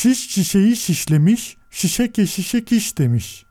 Şiş şişeyi şişlemiş, şişeke şişek iş demiş.